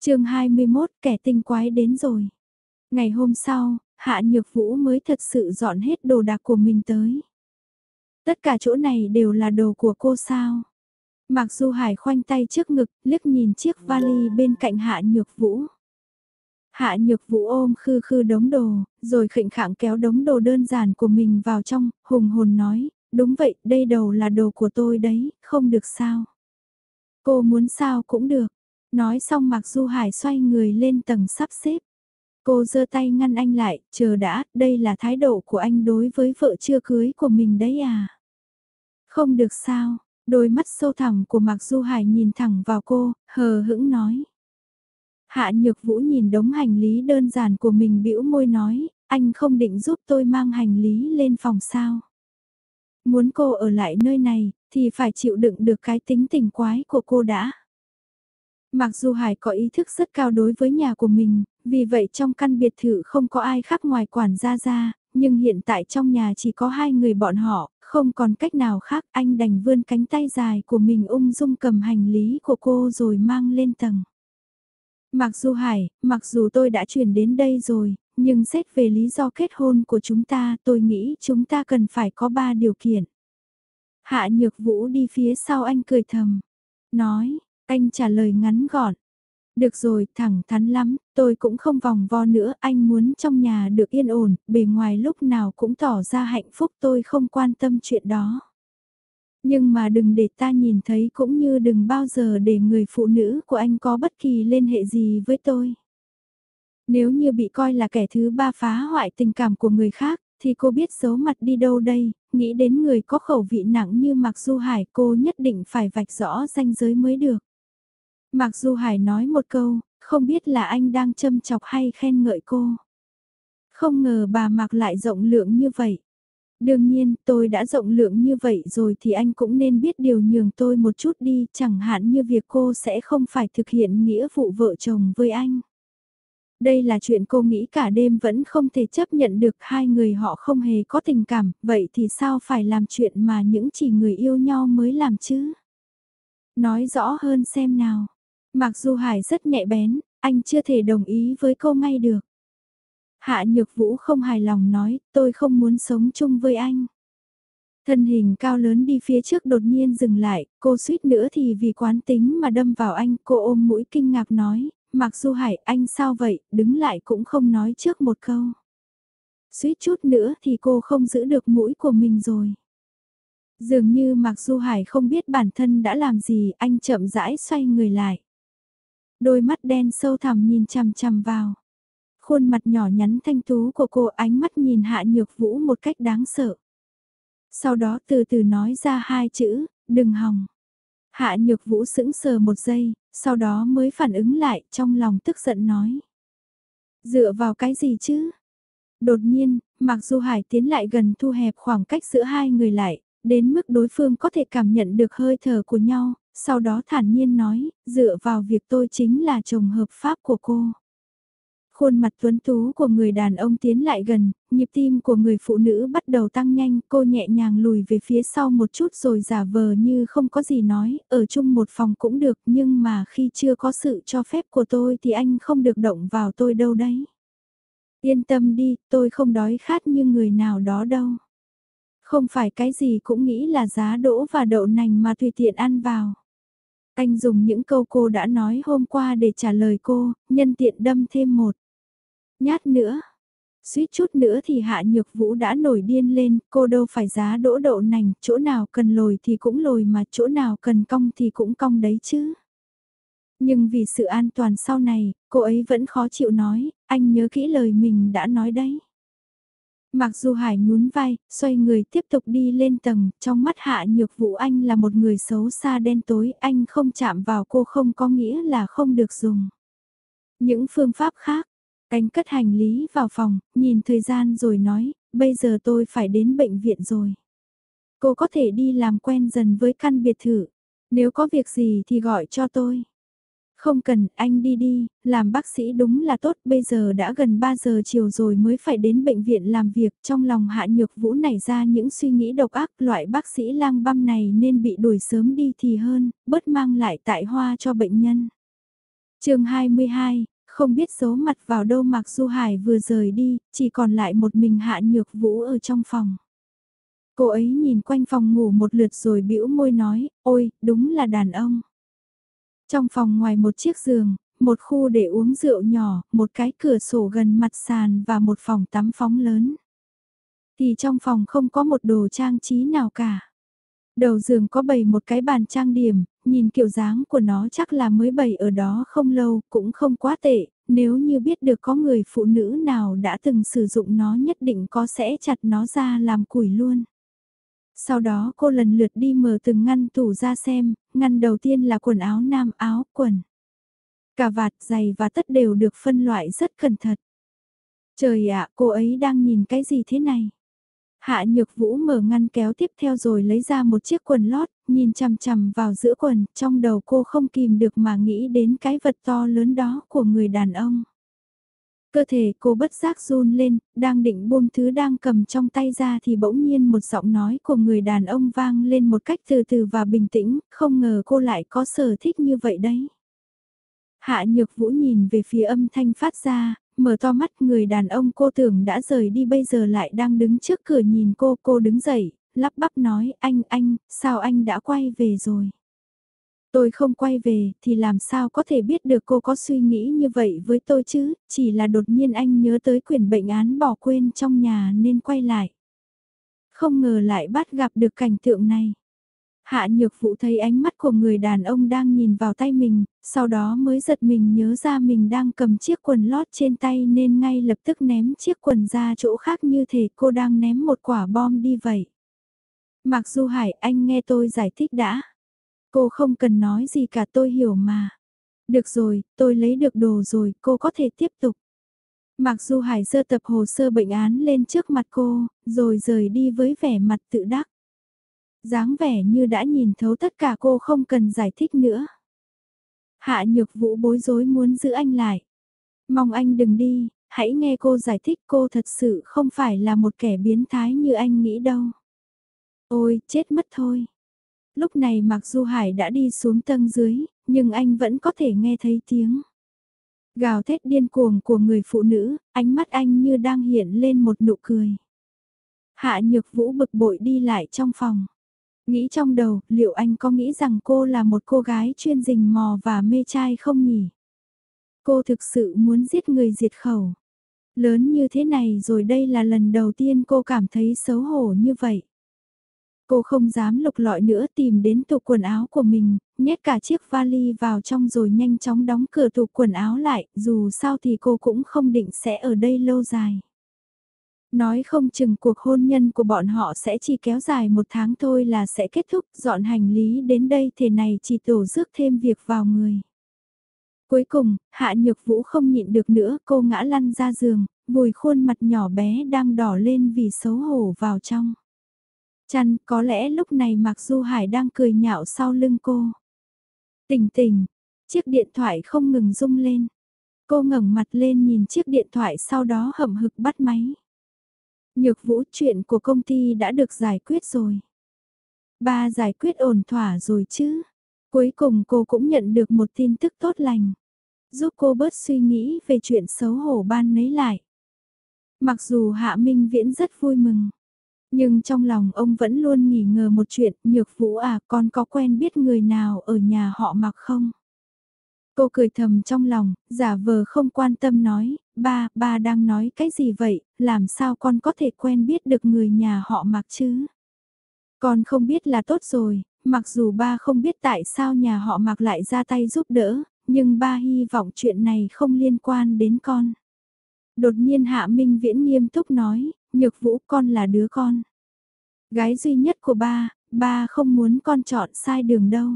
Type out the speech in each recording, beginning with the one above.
chương 21 kẻ tinh quái đến rồi. Ngày hôm sau, Hạ Nhược Vũ mới thật sự dọn hết đồ đạc của mình tới. Tất cả chỗ này đều là đồ của cô sao? Mặc dù Hải khoanh tay trước ngực, liếc nhìn chiếc vali bên cạnh Hạ Nhược Vũ. Hạ Nhược Vũ ôm khư khư đống đồ, rồi khệnh khạng kéo đống đồ đơn giản của mình vào trong, hùng hồn nói, đúng vậy, đây đầu là đồ của tôi đấy, không được sao. Cô muốn sao cũng được. Nói xong Mạc Du Hải xoay người lên tầng sắp xếp. Cô giơ tay ngăn anh lại, chờ đã, đây là thái độ của anh đối với vợ chưa cưới của mình đấy à. Không được sao, đôi mắt sâu thẳm của Mạc Du Hải nhìn thẳng vào cô, hờ hững nói. Hạ Nhược Vũ nhìn đống hành lý đơn giản của mình bĩu môi nói, anh không định giúp tôi mang hành lý lên phòng sao. Muốn cô ở lại nơi này, thì phải chịu đựng được cái tính tình quái của cô đã. Mặc dù Hải có ý thức rất cao đối với nhà của mình, vì vậy trong căn biệt thự không có ai khác ngoài quản gia ra, nhưng hiện tại trong nhà chỉ có hai người bọn họ, không còn cách nào khác anh đành vươn cánh tay dài của mình ung dung cầm hành lý của cô rồi mang lên tầng. Mặc dù Hải, mặc dù tôi đã chuyển đến đây rồi, nhưng xét về lý do kết hôn của chúng ta tôi nghĩ chúng ta cần phải có ba điều kiện. Hạ Nhược Vũ đi phía sau anh cười thầm. Nói, anh trả lời ngắn gọn. Được rồi, thẳng thắn lắm, tôi cũng không vòng vo nữa, anh muốn trong nhà được yên ổn, bề ngoài lúc nào cũng tỏ ra hạnh phúc tôi không quan tâm chuyện đó. Nhưng mà đừng để ta nhìn thấy cũng như đừng bao giờ để người phụ nữ của anh có bất kỳ liên hệ gì với tôi. Nếu như bị coi là kẻ thứ ba phá hoại tình cảm của người khác, thì cô biết giấu mặt đi đâu đây, nghĩ đến người có khẩu vị nặng như Mạc Du Hải cô nhất định phải vạch rõ ranh giới mới được mặc dù Hải nói một câu, không biết là anh đang châm chọc hay khen ngợi cô. Không ngờ bà Mạc lại rộng lượng như vậy. Đương nhiên, tôi đã rộng lượng như vậy rồi thì anh cũng nên biết điều nhường tôi một chút đi, chẳng hạn như việc cô sẽ không phải thực hiện nghĩa vụ vợ chồng với anh. Đây là chuyện cô nghĩ cả đêm vẫn không thể chấp nhận được hai người họ không hề có tình cảm, vậy thì sao phải làm chuyện mà những chỉ người yêu nhau mới làm chứ? Nói rõ hơn xem nào. Mặc dù Hải rất nhạy bén, anh chưa thể đồng ý với cô ngay được. Hạ Nhược Vũ không hài lòng nói, tôi không muốn sống chung với anh. Thân hình cao lớn đi phía trước đột nhiên dừng lại, cô suýt nữa thì vì quán tính mà đâm vào anh, cô ôm mũi kinh ngạc nói, Mặc dù Hải anh sao vậy, đứng lại cũng không nói trước một câu. Suýt chút nữa thì cô không giữ được mũi của mình rồi. Dường như Mạc Du Hải không biết bản thân đã làm gì, anh chậm rãi xoay người lại. Đôi mắt đen sâu thẳm nhìn chằm chằm vào. Khuôn mặt nhỏ nhắn thanh tú của cô ánh mắt nhìn Hạ Nhược Vũ một cách đáng sợ. Sau đó từ từ nói ra hai chữ, đừng hòng. Hạ Nhược Vũ sững sờ một giây, sau đó mới phản ứng lại trong lòng tức giận nói. Dựa vào cái gì chứ? Đột nhiên, mặc dù Hải tiến lại gần thu hẹp khoảng cách giữa hai người lại, đến mức đối phương có thể cảm nhận được hơi thở của nhau, sau đó thản nhiên nói, dựa vào việc tôi chính là chồng hợp pháp của cô. Khuôn mặt tuấn tú của người đàn ông tiến lại gần, nhịp tim của người phụ nữ bắt đầu tăng nhanh, cô nhẹ nhàng lùi về phía sau một chút rồi giả vờ như không có gì nói, ở chung một phòng cũng được nhưng mà khi chưa có sự cho phép của tôi thì anh không được động vào tôi đâu đấy. Yên tâm đi, tôi không đói khát như người nào đó đâu. Không phải cái gì cũng nghĩ là giá đỗ và đậu nành mà tùy tiện ăn vào. Anh dùng những câu cô đã nói hôm qua để trả lời cô, nhân tiện đâm thêm một. Nhát nữa. Suýt chút nữa thì hạ nhược vũ đã nổi điên lên, cô đâu phải giá đỗ đậu nành, chỗ nào cần lồi thì cũng lồi mà chỗ nào cần cong thì cũng cong đấy chứ. Nhưng vì sự an toàn sau này, cô ấy vẫn khó chịu nói, anh nhớ kỹ lời mình đã nói đấy. Mặc dù Hải nhún vai, xoay người tiếp tục đi lên tầng, trong mắt hạ nhược vũ anh là một người xấu xa đen tối, anh không chạm vào cô không có nghĩa là không được dùng. Những phương pháp khác, anh cất hành lý vào phòng, nhìn thời gian rồi nói, bây giờ tôi phải đến bệnh viện rồi. Cô có thể đi làm quen dần với căn biệt thự, nếu có việc gì thì gọi cho tôi. Không cần, anh đi đi, làm bác sĩ đúng là tốt, bây giờ đã gần 3 giờ chiều rồi mới phải đến bệnh viện làm việc, trong lòng hạ nhược vũ nảy ra những suy nghĩ độc ác, loại bác sĩ lang băm này nên bị đuổi sớm đi thì hơn, bớt mang lại tại hoa cho bệnh nhân. chương 22, không biết giấu mặt vào đâu Mạc Du Hải vừa rời đi, chỉ còn lại một mình Hạ Nhược Vũ ở trong phòng. Cô ấy nhìn quanh phòng ngủ một lượt rồi bĩu môi nói, ôi, đúng là đàn ông. Trong phòng ngoài một chiếc giường, một khu để uống rượu nhỏ, một cái cửa sổ gần mặt sàn và một phòng tắm phóng lớn. Thì trong phòng không có một đồ trang trí nào cả. Đầu giường có bày một cái bàn trang điểm, nhìn kiểu dáng của nó chắc là mới bày ở đó không lâu, cũng không quá tệ, nếu như biết được có người phụ nữ nào đã từng sử dụng nó nhất định có sẽ chặt nó ra làm củi luôn. Sau đó cô lần lượt đi mở từng ngăn tủ ra xem, ngăn đầu tiên là quần áo nam áo, quần. Cả vạt, giày và tất đều được phân loại rất cẩn thận. Trời ạ, cô ấy đang nhìn cái gì thế này? Hạ nhược vũ mở ngăn kéo tiếp theo rồi lấy ra một chiếc quần lót, nhìn chằm chằm vào giữa quần, trong đầu cô không kìm được mà nghĩ đến cái vật to lớn đó của người đàn ông. Cơ thể cô bất giác run lên, đang định buông thứ đang cầm trong tay ra thì bỗng nhiên một giọng nói của người đàn ông vang lên một cách từ từ và bình tĩnh, không ngờ cô lại có sở thích như vậy đấy. Hạ nhược vũ nhìn về phía âm thanh phát ra, mở to mắt người đàn ông cô tưởng đã rời đi bây giờ lại đang đứng trước cửa nhìn cô, cô đứng dậy, lắp bắp nói anh anh, sao anh đã quay về rồi. Tôi không quay về thì làm sao có thể biết được cô có suy nghĩ như vậy với tôi chứ, chỉ là đột nhiên anh nhớ tới quyển bệnh án bỏ quên trong nhà nên quay lại. Không ngờ lại bắt gặp được cảnh tượng này. Hạ nhược vụ thấy ánh mắt của người đàn ông đang nhìn vào tay mình, sau đó mới giật mình nhớ ra mình đang cầm chiếc quần lót trên tay nên ngay lập tức ném chiếc quần ra chỗ khác như thể cô đang ném một quả bom đi vậy. Mặc dù Hải anh nghe tôi giải thích đã. Cô không cần nói gì cả tôi hiểu mà. Được rồi, tôi lấy được đồ rồi, cô có thể tiếp tục. Mặc dù Hải sơ tập hồ sơ bệnh án lên trước mặt cô, rồi rời đi với vẻ mặt tự đắc dáng vẻ như đã nhìn thấu tất cả cô không cần giải thích nữa. Hạ nhược vũ bối rối muốn giữ anh lại. Mong anh đừng đi, hãy nghe cô giải thích cô thật sự không phải là một kẻ biến thái như anh nghĩ đâu. Ôi, chết mất thôi. Lúc này mặc dù Hải đã đi xuống tầng dưới, nhưng anh vẫn có thể nghe thấy tiếng. Gào thét điên cuồng của người phụ nữ, ánh mắt anh như đang hiện lên một nụ cười. Hạ nhược vũ bực bội đi lại trong phòng. Nghĩ trong đầu, liệu anh có nghĩ rằng cô là một cô gái chuyên rình mò và mê trai không nhỉ? Cô thực sự muốn giết người diệt khẩu. Lớn như thế này rồi đây là lần đầu tiên cô cảm thấy xấu hổ như vậy. Cô không dám lục lọi nữa tìm đến tủ quần áo của mình, nhét cả chiếc vali vào trong rồi nhanh chóng đóng cửa tủ quần áo lại, dù sao thì cô cũng không định sẽ ở đây lâu dài. Nói không chừng cuộc hôn nhân của bọn họ sẽ chỉ kéo dài một tháng thôi là sẽ kết thúc dọn hành lý đến đây thế này chỉ tổ rước thêm việc vào người. Cuối cùng, Hạ Nhược Vũ không nhịn được nữa cô ngã lăn ra giường, vùi khuôn mặt nhỏ bé đang đỏ lên vì xấu hổ vào trong. Chăn có lẽ lúc này Mạc Du Hải đang cười nhạo sau lưng cô. Tỉnh tỉnh, chiếc điện thoại không ngừng rung lên. Cô ngẩng mặt lên nhìn chiếc điện thoại sau đó hậm hực bắt máy. Nhược vũ chuyện của công ty đã được giải quyết rồi. Ba giải quyết ổn thỏa rồi chứ. Cuối cùng cô cũng nhận được một tin tức tốt lành. Giúp cô bớt suy nghĩ về chuyện xấu hổ ban nấy lại. Mặc dù Hạ Minh Viễn rất vui mừng. Nhưng trong lòng ông vẫn luôn nghỉ ngờ một chuyện, nhược vũ à con có quen biết người nào ở nhà họ mặc không? Cô cười thầm trong lòng, giả vờ không quan tâm nói, ba, ba đang nói cái gì vậy, làm sao con có thể quen biết được người nhà họ mặc chứ? Con không biết là tốt rồi, mặc dù ba không biết tại sao nhà họ mặc lại ra tay giúp đỡ, nhưng ba hy vọng chuyện này không liên quan đến con. Đột nhiên Hạ Minh Viễn nghiêm túc nói, nhược vũ con là đứa con. Gái duy nhất của ba, ba không muốn con chọn sai đường đâu.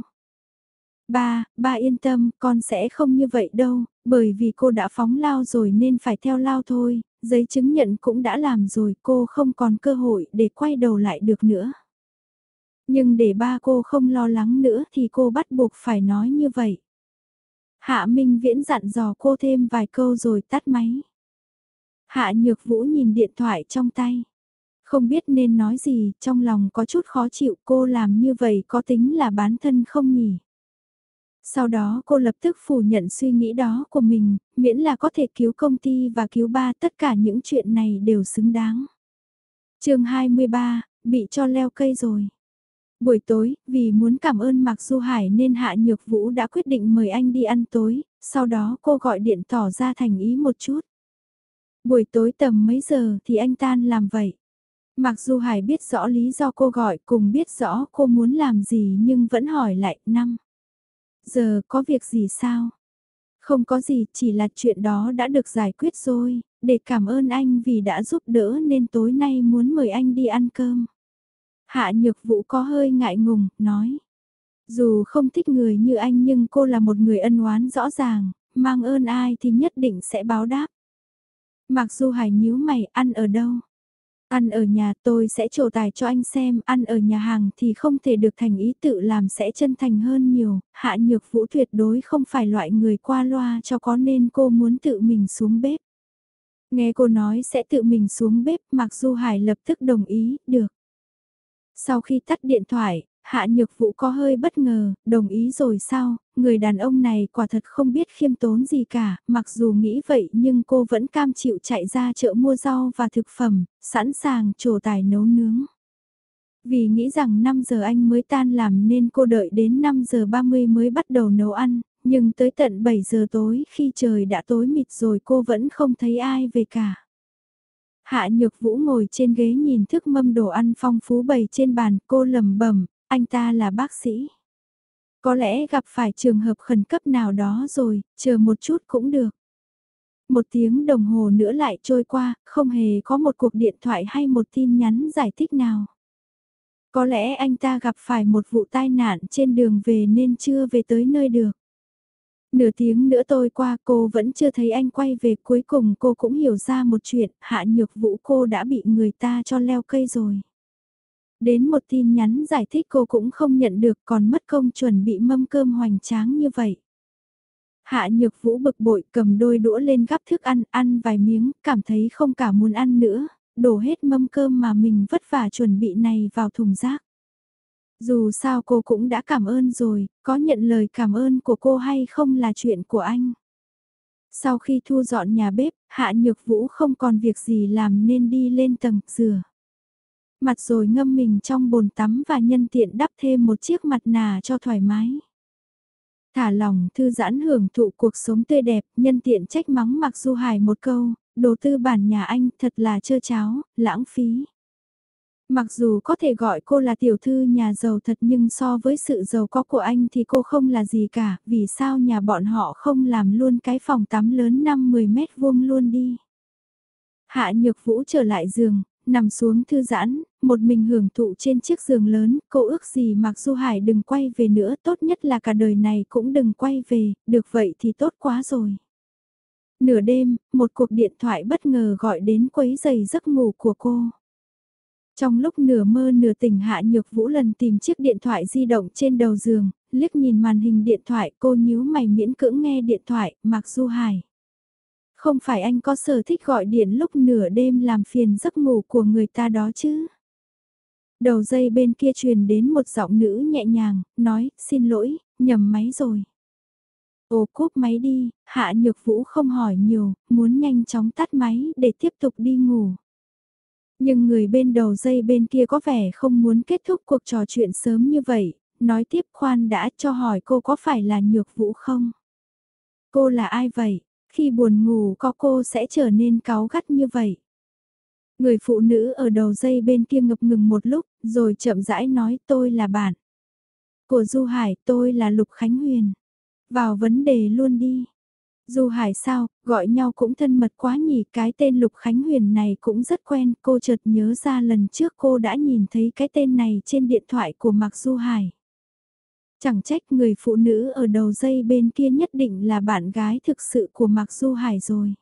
Ba, ba yên tâm, con sẽ không như vậy đâu, bởi vì cô đã phóng lao rồi nên phải theo lao thôi, giấy chứng nhận cũng đã làm rồi, cô không còn cơ hội để quay đầu lại được nữa. Nhưng để ba cô không lo lắng nữa thì cô bắt buộc phải nói như vậy. Hạ Minh Viễn dặn dò cô thêm vài câu rồi tắt máy. Hạ Nhược Vũ nhìn điện thoại trong tay. Không biết nên nói gì, trong lòng có chút khó chịu cô làm như vậy có tính là bán thân không nhỉ? Sau đó cô lập tức phủ nhận suy nghĩ đó của mình, miễn là có thể cứu công ty và cứu ba tất cả những chuyện này đều xứng đáng. chương 23, bị cho leo cây rồi. Buổi tối, vì muốn cảm ơn Mạc Du Hải nên Hạ Nhược Vũ đã quyết định mời anh đi ăn tối, sau đó cô gọi điện tỏ ra thành ý một chút. Buổi tối tầm mấy giờ thì anh tan làm vậy. Mặc dù Hải biết rõ lý do cô gọi cùng biết rõ cô muốn làm gì nhưng vẫn hỏi lại năm. Giờ có việc gì sao? Không có gì, chỉ là chuyện đó đã được giải quyết rồi, để cảm ơn anh vì đã giúp đỡ nên tối nay muốn mời anh đi ăn cơm. Hạ nhược vũ có hơi ngại ngùng, nói. Dù không thích người như anh nhưng cô là một người ân oán rõ ràng, mang ơn ai thì nhất định sẽ báo đáp. Mặc dù hải nhíu mày ăn ở đâu? Ăn ở nhà tôi sẽ trổ tài cho anh xem, ăn ở nhà hàng thì không thể được thành ý tự làm sẽ chân thành hơn nhiều, hạ nhược vũ tuyệt đối không phải loại người qua loa cho có nên cô muốn tự mình xuống bếp. Nghe cô nói sẽ tự mình xuống bếp, Mặc dù Hải lập tức đồng ý, được. Sau khi tắt điện thoại, Hạ Nhược Vũ có hơi bất ngờ, đồng ý rồi sao, người đàn ông này quả thật không biết khiêm tốn gì cả, mặc dù nghĩ vậy nhưng cô vẫn cam chịu chạy ra chợ mua rau và thực phẩm, sẵn sàng trổ tài nấu nướng. Vì nghĩ rằng 5 giờ anh mới tan làm nên cô đợi đến 5 giờ 30 mới bắt đầu nấu ăn, nhưng tới tận 7 giờ tối khi trời đã tối mịt rồi cô vẫn không thấy ai về cả. Hạ Nhược Vũ ngồi trên ghế nhìn thức mâm đồ ăn phong phú bày trên bàn, cô lẩm bẩm, anh ta là bác sĩ. Có lẽ gặp phải trường hợp khẩn cấp nào đó rồi, chờ một chút cũng được. Một tiếng đồng hồ nữa lại trôi qua, không hề có một cuộc điện thoại hay một tin nhắn giải thích nào. Có lẽ anh ta gặp phải một vụ tai nạn trên đường về nên chưa về tới nơi được. Nửa tiếng nữa tôi qua cô vẫn chưa thấy anh quay về cuối cùng cô cũng hiểu ra một chuyện hạ nhược vũ cô đã bị người ta cho leo cây rồi. Đến một tin nhắn giải thích cô cũng không nhận được còn mất công chuẩn bị mâm cơm hoành tráng như vậy. Hạ nhược vũ bực bội cầm đôi đũa lên gắp thức ăn, ăn vài miếng, cảm thấy không cả muốn ăn nữa, đổ hết mâm cơm mà mình vất vả chuẩn bị này vào thùng rác. Dù sao cô cũng đã cảm ơn rồi, có nhận lời cảm ơn của cô hay không là chuyện của anh. Sau khi thu dọn nhà bếp, Hạ Nhược Vũ không còn việc gì làm nên đi lên tầng rửa mặt rồi ngâm mình trong bồn tắm và nhân tiện đắp thêm một chiếc mặt nạ cho thoải mái. Thả lòng thư giãn hưởng thụ cuộc sống tươi đẹp, nhân tiện trách mắng Mạc Du Hải một câu, đồ tư bản nhà anh thật là trơ cháo, lãng phí. Mặc dù có thể gọi cô là tiểu thư nhà giàu thật nhưng so với sự giàu có của anh thì cô không là gì cả, vì sao nhà bọn họ không làm luôn cái phòng tắm lớn 5-10 mét vuông luôn đi. Hạ Nhược Vũ trở lại giường, nằm xuống thư giãn, một mình hưởng thụ trên chiếc giường lớn, cô ước gì Mạc Du Hải đừng quay về nữa, tốt nhất là cả đời này cũng đừng quay về, được vậy thì tốt quá rồi. Nửa đêm, một cuộc điện thoại bất ngờ gọi đến quấy giày giấc ngủ của cô. Trong lúc nửa mơ nửa tỉnh Hạ Nhược Vũ lần tìm chiếc điện thoại di động trên đầu giường, liếc nhìn màn hình điện thoại cô nhíu mày miễn cưỡng nghe điện thoại, Mạc Du Hải. Không phải anh có sở thích gọi điện lúc nửa đêm làm phiền giấc ngủ của người ta đó chứ? Đầu dây bên kia truyền đến một giọng nữ nhẹ nhàng, nói, xin lỗi, nhầm máy rồi. Ồ cúp máy đi, Hạ Nhược Vũ không hỏi nhiều, muốn nhanh chóng tắt máy để tiếp tục đi ngủ. Nhưng người bên đầu dây bên kia có vẻ không muốn kết thúc cuộc trò chuyện sớm như vậy, nói tiếp khoan đã cho hỏi cô có phải là Nhược Vũ không? Cô là ai vậy? Khi buồn ngủ có cô sẽ trở nên cáu gắt như vậy. Người phụ nữ ở đầu dây bên kia ngập ngừng một lúc, rồi chậm rãi nói tôi là bạn. Của Du Hải tôi là Lục Khánh Huyền. Vào vấn đề luôn đi. Du Hải sao, gọi nhau cũng thân mật quá nhỉ, cái tên Lục Khánh Huyền này cũng rất quen, cô chợt nhớ ra lần trước cô đã nhìn thấy cái tên này trên điện thoại của Mạc Du Hải. Chẳng trách người phụ nữ ở đầu dây bên kia nhất định là bạn gái thực sự của Mạc Du Hải rồi.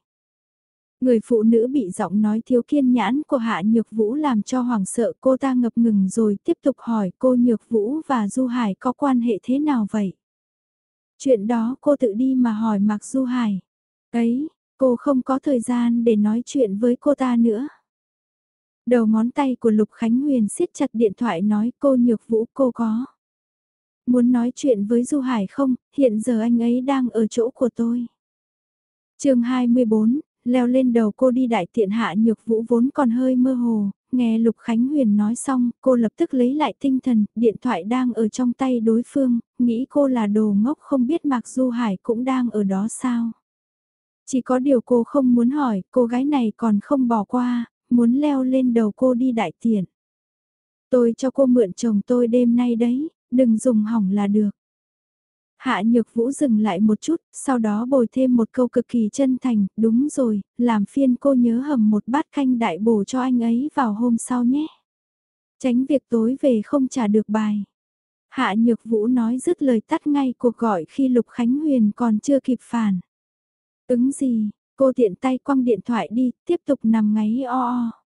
Người phụ nữ bị giọng nói thiếu kiên nhãn của Hạ Nhược Vũ làm cho hoàng sợ cô ta ngập ngừng rồi tiếp tục hỏi cô Nhược Vũ và Du Hải có quan hệ thế nào vậy? Chuyện đó cô tự đi mà hỏi Mạc Du Hải. Ấy, cô không có thời gian để nói chuyện với cô ta nữa. Đầu ngón tay của Lục Khánh Huyền siết chặt điện thoại nói cô Nhược Vũ cô có. Muốn nói chuyện với Du Hải không, hiện giờ anh ấy đang ở chỗ của tôi. chương 24, leo lên đầu cô đi đại tiện hạ nhược vũ vốn còn hơi mơ hồ, nghe Lục Khánh Huyền nói xong, cô lập tức lấy lại tinh thần, điện thoại đang ở trong tay đối phương, nghĩ cô là đồ ngốc không biết Mạc Du Hải cũng đang ở đó sao. Chỉ có điều cô không muốn hỏi, cô gái này còn không bỏ qua, muốn leo lên đầu cô đi đại tiện. Tôi cho cô mượn chồng tôi đêm nay đấy, đừng dùng hỏng là được. Hạ Nhược Vũ dừng lại một chút, sau đó bồi thêm một câu cực kỳ chân thành, đúng rồi, làm phiên cô nhớ hầm một bát canh đại bổ cho anh ấy vào hôm sau nhé. Tránh việc tối về không trả được bài. Hạ Nhược Vũ nói dứt lời tắt ngay cuộc gọi khi Lục Khánh Huyền còn chưa kịp phản. Ứng gì, cô tiện tay quăng điện thoại đi, tiếp tục nằm ngáy o o.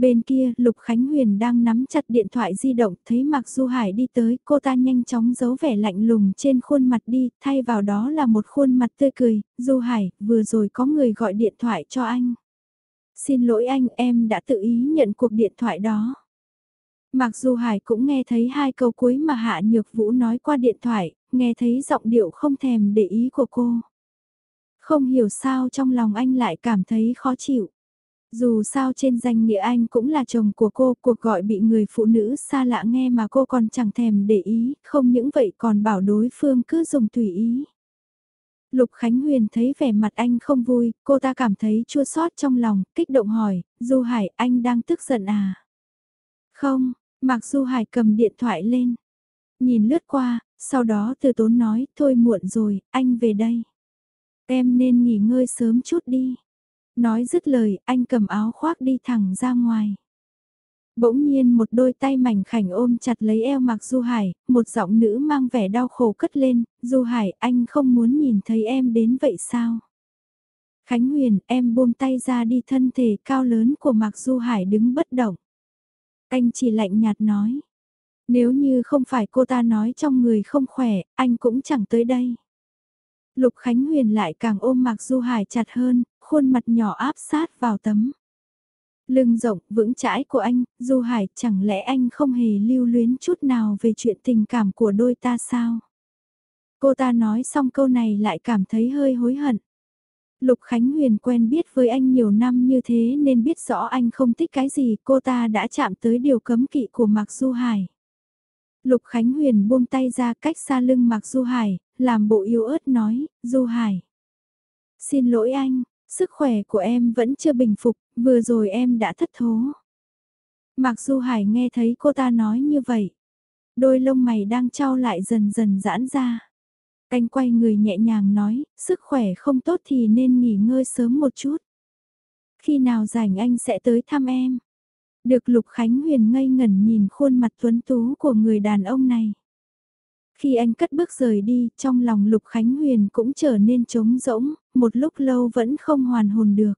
Bên kia, Lục Khánh Huyền đang nắm chặt điện thoại di động, thấy Mạc Du Hải đi tới, cô ta nhanh chóng giấu vẻ lạnh lùng trên khuôn mặt đi, thay vào đó là một khuôn mặt tươi cười, Du Hải, vừa rồi có người gọi điện thoại cho anh. Xin lỗi anh, em đã tự ý nhận cuộc điện thoại đó. Mạc Du Hải cũng nghe thấy hai câu cuối mà Hạ Nhược Vũ nói qua điện thoại, nghe thấy giọng điệu không thèm để ý của cô. Không hiểu sao trong lòng anh lại cảm thấy khó chịu. Dù sao trên danh nghĩa anh cũng là chồng của cô, cuộc gọi bị người phụ nữ xa lạ nghe mà cô còn chẳng thèm để ý, không những vậy còn bảo đối phương cứ dùng tùy ý. Lục Khánh Huyền thấy vẻ mặt anh không vui, cô ta cảm thấy chua xót trong lòng, kích động hỏi, Du Hải anh đang tức giận à? Không, Mạc Du Hải cầm điện thoại lên, nhìn lướt qua, sau đó từ tốn nói, thôi muộn rồi, anh về đây. Em nên nghỉ ngơi sớm chút đi. Nói dứt lời, anh cầm áo khoác đi thẳng ra ngoài. Bỗng nhiên một đôi tay mảnh khảnh ôm chặt lấy eo Mạc Du Hải, một giọng nữ mang vẻ đau khổ cất lên, Du Hải anh không muốn nhìn thấy em đến vậy sao? Khánh Huyền, em buông tay ra đi thân thể cao lớn của Mạc Du Hải đứng bất động. Anh chỉ lạnh nhạt nói. Nếu như không phải cô ta nói trong người không khỏe, anh cũng chẳng tới đây. Lục Khánh Huyền lại càng ôm Mạc Du Hải chặt hơn, khuôn mặt nhỏ áp sát vào tấm. Lưng rộng, vững chãi của anh, Du Hải, chẳng lẽ anh không hề lưu luyến chút nào về chuyện tình cảm của đôi ta sao? Cô ta nói xong câu này lại cảm thấy hơi hối hận. Lục Khánh Huyền quen biết với anh nhiều năm như thế nên biết rõ anh không thích cái gì cô ta đã chạm tới điều cấm kỵ của Mạc Du Hải. Lục Khánh Huyền buông tay ra cách xa lưng Mạc Du Hải, làm bộ yếu ớt nói, Du Hải. Xin lỗi anh, sức khỏe của em vẫn chưa bình phục, vừa rồi em đã thất thố. Mạc Du Hải nghe thấy cô ta nói như vậy. Đôi lông mày đang trao lại dần dần giãn ra. Anh quay người nhẹ nhàng nói, sức khỏe không tốt thì nên nghỉ ngơi sớm một chút. Khi nào rảnh anh sẽ tới thăm em. Được Lục Khánh Huyền ngây ngẩn nhìn khuôn mặt tuấn tú của người đàn ông này. Khi anh cất bước rời đi, trong lòng Lục Khánh Huyền cũng trở nên trống rỗng, một lúc lâu vẫn không hoàn hồn được.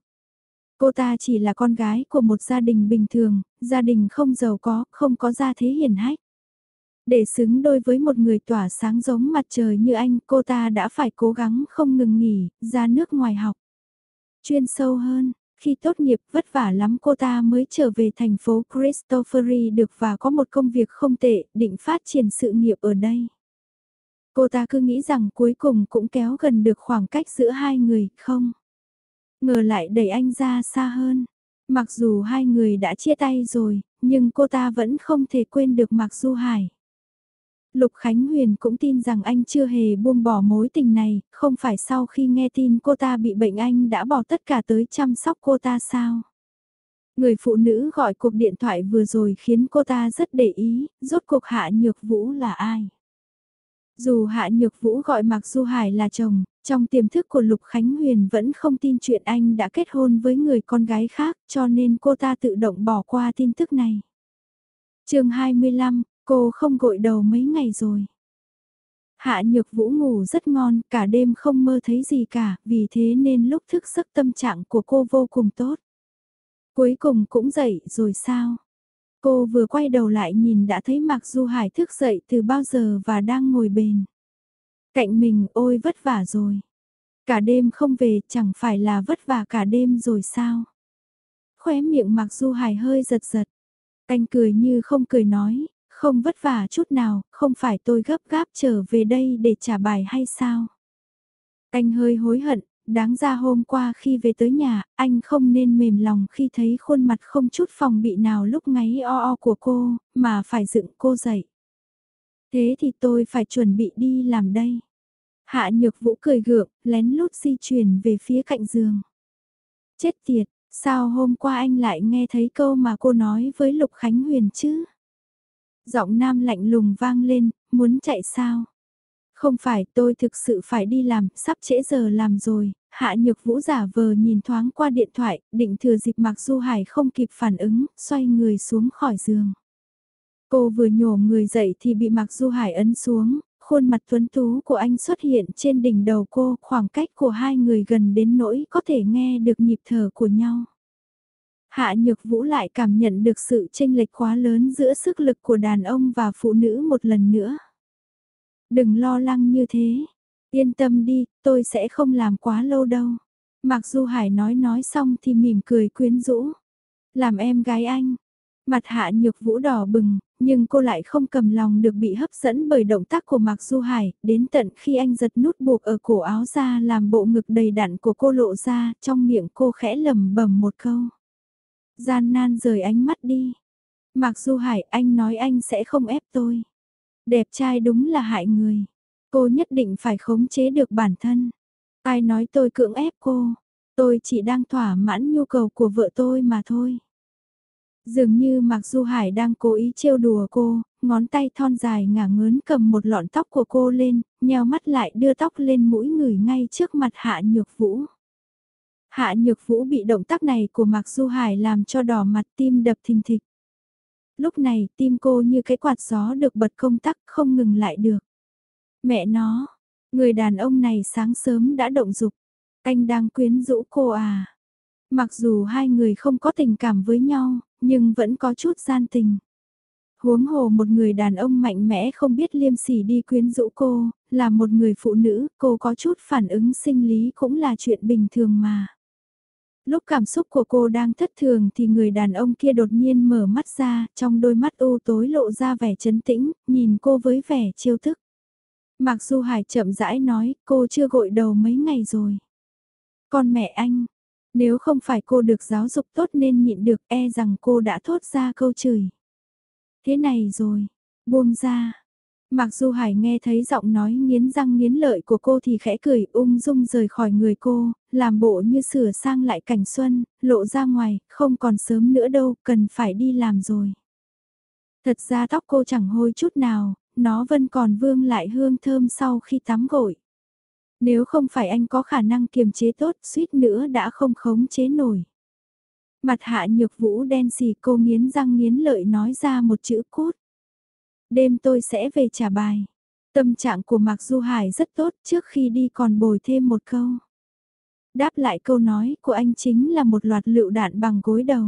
Cô ta chỉ là con gái của một gia đình bình thường, gia đình không giàu có, không có gia thế hiển hách. Để xứng đôi với một người tỏa sáng giống mặt trời như anh, cô ta đã phải cố gắng không ngừng nghỉ, ra nước ngoài học. Chuyên sâu hơn, khi tốt nghiệp vất vả lắm cô ta mới trở về thành phố Christopheri được và có một công việc không tệ, định phát triển sự nghiệp ở đây. Cô ta cứ nghĩ rằng cuối cùng cũng kéo gần được khoảng cách giữa hai người, không? Ngờ lại đẩy anh ra xa hơn. Mặc dù hai người đã chia tay rồi, nhưng cô ta vẫn không thể quên được Mạc Du Hải. Lục Khánh Huyền cũng tin rằng anh chưa hề buông bỏ mối tình này, không phải sau khi nghe tin cô ta bị bệnh anh đã bỏ tất cả tới chăm sóc cô ta sao? Người phụ nữ gọi cuộc điện thoại vừa rồi khiến cô ta rất để ý, rốt cuộc Hạ Nhược Vũ là ai? Dù Hạ Nhược Vũ gọi Mạc Du Hải là chồng, trong tiềm thức của Lục Khánh Huyền vẫn không tin chuyện anh đã kết hôn với người con gái khác cho nên cô ta tự động bỏ qua tin tức này. chương 25, cô không gội đầu mấy ngày rồi. Hạ Nhược Vũ ngủ rất ngon, cả đêm không mơ thấy gì cả, vì thế nên lúc thức giấc tâm trạng của cô vô cùng tốt. Cuối cùng cũng dậy rồi sao? Cô vừa quay đầu lại nhìn đã thấy Mạc Du Hải thức dậy từ bao giờ và đang ngồi bền. Cạnh mình ôi vất vả rồi. Cả đêm không về chẳng phải là vất vả cả đêm rồi sao? Khóe miệng Mạc Du Hải hơi giật giật. Anh cười như không cười nói, không vất vả chút nào, không phải tôi gấp gáp trở về đây để trả bài hay sao? Anh hơi hối hận, đáng ra hôm qua khi về tới nhà, anh không nên mềm lòng khi thấy khuôn mặt không chút phòng bị nào lúc ngáy o o của cô, mà phải dựng cô dậy. Thế thì tôi phải chuẩn bị đi làm đây. Hạ nhược vũ cười gượng, lén lút di chuyển về phía cạnh giường. Chết tiệt, sao hôm qua anh lại nghe thấy câu mà cô nói với Lục Khánh Huyền chứ? Giọng nam lạnh lùng vang lên, muốn chạy sao? Không phải tôi thực sự phải đi làm, sắp trễ giờ làm rồi, hạ nhược vũ giả vờ nhìn thoáng qua điện thoại, định thừa dịp mặc Du Hải không kịp phản ứng, xoay người xuống khỏi giường. Cô vừa nhổ người dậy thì bị mặc Du Hải ấn xuống, khuôn mặt tuấn tú của anh xuất hiện trên đỉnh đầu cô, khoảng cách của hai người gần đến nỗi có thể nghe được nhịp thở của nhau. Hạ Nhược Vũ lại cảm nhận được sự chênh lệch quá lớn giữa sức lực của đàn ông và phụ nữ một lần nữa. Đừng lo lắng như thế, yên tâm đi, tôi sẽ không làm quá lâu đâu. Mặc dù Hải nói nói xong thì mỉm cười quyến rũ. Làm em gái anh. Mặt hạ nhược vũ đỏ bừng, nhưng cô lại không cầm lòng được bị hấp dẫn bởi động tác của Mạc Du Hải, đến tận khi anh giật nút buộc ở cổ áo ra làm bộ ngực đầy đặn của cô lộ ra, trong miệng cô khẽ lầm bầm một câu. Gian nan rời ánh mắt đi. Mặc Du Hải, anh nói anh sẽ không ép tôi. Đẹp trai đúng là hại người. Cô nhất định phải khống chế được bản thân. Ai nói tôi cưỡng ép cô. Tôi chỉ đang thỏa mãn nhu cầu của vợ tôi mà thôi. Dường như Mạc Du Hải đang cố ý trêu đùa cô, ngón tay thon dài ngả ngớn cầm một lọn tóc của cô lên, nheo mắt lại đưa tóc lên mũi người ngay trước mặt Hạ Nhược Vũ. Hạ Nhược Vũ bị động tác này của Mạc Du Hải làm cho đỏ mặt tim đập thình thịch. Lúc này tim cô như cái quạt gió được bật công tắc không ngừng lại được. Mẹ nó, người đàn ông này sáng sớm đã động dục, anh đang quyến rũ cô à. Mặc dù hai người không có tình cảm với nhau, nhưng vẫn có chút gian tình. Huống hồ một người đàn ông mạnh mẽ không biết liêm sỉ đi quyến rũ cô, là một người phụ nữ, cô có chút phản ứng sinh lý cũng là chuyện bình thường mà. Lúc cảm xúc của cô đang thất thường thì người đàn ông kia đột nhiên mở mắt ra, trong đôi mắt u tối lộ ra vẻ chấn tĩnh, nhìn cô với vẻ chiêu thức. Mặc dù Hải chậm rãi nói, cô chưa gội đầu mấy ngày rồi. Con mẹ anh, nếu không phải cô được giáo dục tốt nên nhịn được e rằng cô đã thốt ra câu chửi. Thế này rồi, buông ra. Mặc dù Hải nghe thấy giọng nói nghiến răng nghiến lợi của cô thì khẽ cười ung dung rời khỏi người cô, làm bộ như sửa sang lại cảnh xuân, lộ ra ngoài, không còn sớm nữa đâu, cần phải đi làm rồi. Thật ra tóc cô chẳng hôi chút nào, nó vẫn còn vương lại hương thơm sau khi tắm gội. Nếu không phải anh có khả năng kiềm chế tốt, suýt nữa đã không khống chế nổi. Mặt hạ nhược vũ đen xì cô nghiến răng nghiến lợi nói ra một chữ cút. Đêm tôi sẽ về trả bài. Tâm trạng của Mạc Du Hải rất tốt trước khi đi còn bồi thêm một câu. Đáp lại câu nói của anh chính là một loạt lựu đạn bằng gối đầu.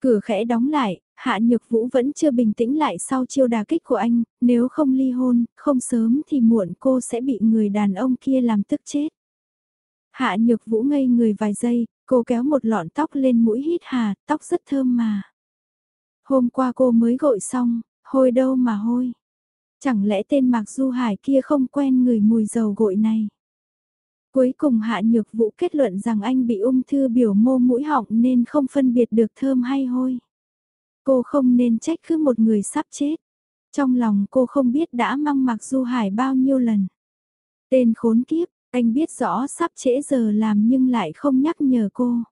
Cửa khẽ đóng lại, Hạ Nhược Vũ vẫn chưa bình tĩnh lại sau chiêu đà kích của anh, nếu không ly hôn, không sớm thì muộn cô sẽ bị người đàn ông kia làm tức chết. Hạ Nhược Vũ ngây người vài giây, cô kéo một lọn tóc lên mũi hít hà, tóc rất thơm mà. Hôm qua cô mới gội xong, hôi đâu mà hôi. Chẳng lẽ tên Mạc Du Hải kia không quen người mùi dầu gội này. Cuối cùng Hạ Nhược Vũ kết luận rằng anh bị ung thư biểu mô mũi họng nên không phân biệt được thơm hay hôi. Cô không nên trách cứ một người sắp chết. Trong lòng cô không biết đã mang Mạc Du Hải bao nhiêu lần. Tên khốn kiếp, anh biết rõ sắp trễ giờ làm nhưng lại không nhắc nhở cô.